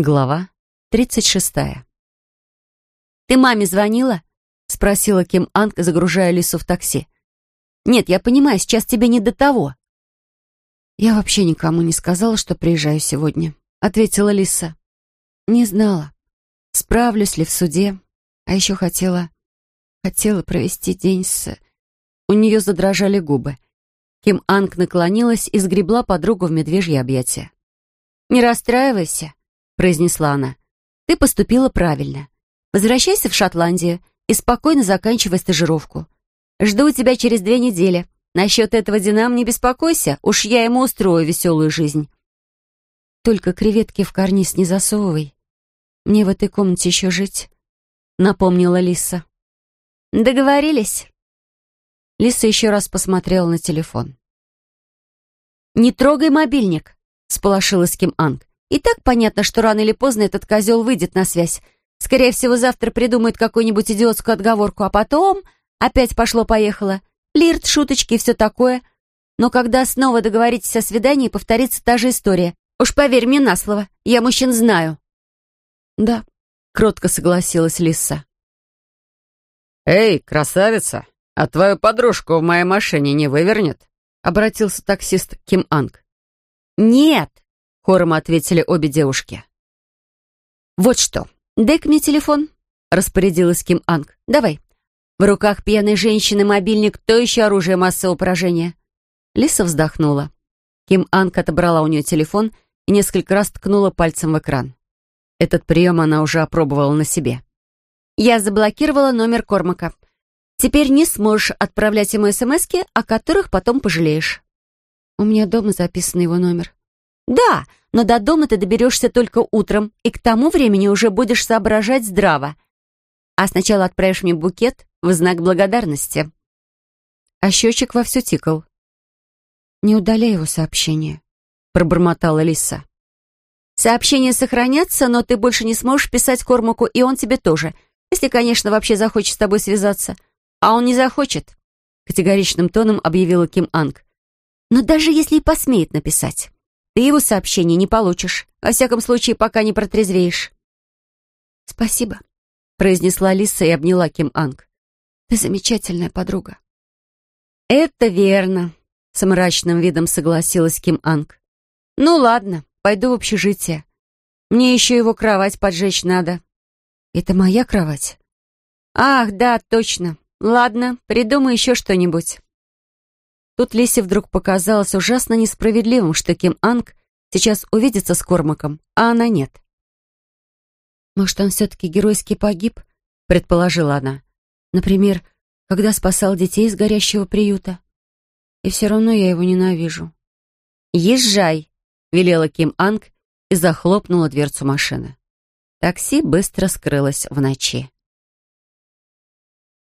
Глава тридцать шестая. «Ты маме звонила?» — спросила Ким Анг, загружая Лису в такси. «Нет, я понимаю, сейчас тебе не до того». «Я вообще никому не сказала, что приезжаю сегодня», — ответила Лиса. «Не знала, справлюсь ли в суде, а еще хотела... хотела провести день с...» У нее задрожали губы. Ким Анг наклонилась и сгребла подругу в медвежье объятия. «Не расстраивайся», — произнесла она. «Ты поступила правильно. Возвращайся в Шотландию и спокойно заканчивай стажировку. Жду тебя через две недели. Насчет этого Динам не беспокойся, уж я ему устрою веселую жизнь». «Только креветки в карниз не засовывай. Мне в этой комнате еще жить», — напомнила Лиса. «Договорились». Лиса еще раз посмотрела на телефон. «Не трогай мобильник», — сполошилась Ким Анг. «И так понятно, что рано или поздно этот козел выйдет на связь. Скорее всего, завтра придумает какую-нибудь идиотскую отговорку, а потом опять пошло-поехало. Лирт, шуточки и все такое. Но когда снова договоритесь о свидании, повторится та же история. Уж поверь мне на слово, я мужчин знаю». «Да», — кротко согласилась Лиса. «Эй, красавица, а твою подружку в моей машине не вывернет?» — обратился таксист Ким Анг. «Нет!» — хором ответили обе девушки. «Вот что, дай мне телефон», — распорядилась Ким Анг. «Давай. В руках пьяной женщины мобильник — то еще оружие массового поражения». Лиса вздохнула. Ким Анг отобрала у нее телефон и несколько раз ткнула пальцем в экран. Этот прием она уже опробовала на себе. «Я заблокировала номер Кормака. Теперь не сможешь отправлять ему смски, о которых потом пожалеешь. У меня дома записан его номер. Да, но до дома ты доберешься только утром, и к тому времени уже будешь соображать здраво. А сначала отправишь мне букет в знак благодарности. А счетчик вовсю тикал. «Не удаляй его сообщение», — пробормотала Лиса. «Сообщения сохранятся, но ты больше не сможешь писать Кормаку, и он тебе тоже, если, конечно, вообще захочет с тобой связаться. «А он не захочет», — категоричным тоном объявила Ким Анг. «Но даже если и посмеет написать, ты его сообщение не получишь, во всяком случае, пока не протрезвеешь». «Спасибо», — произнесла Лиса и обняла Ким Анг. «Ты замечательная подруга». «Это верно», — с мрачным видом согласилась Ким Анг. «Ну ладно, пойду в общежитие. Мне еще его кровать поджечь надо». «Это моя кровать?» «Ах, да, точно. Ладно, придумай еще что-нибудь. Тут Лисе вдруг показалось ужасно несправедливым, что Ким Анг сейчас увидится с Кормаком, а она нет. «Может, он все-таки геройски погиб?» — предположила она. «Например, когда спасал детей из горящего приюта. И все равно я его ненавижу». «Езжай!» — велела Ким Анг и захлопнула дверцу машины. Такси быстро скрылось в ночи.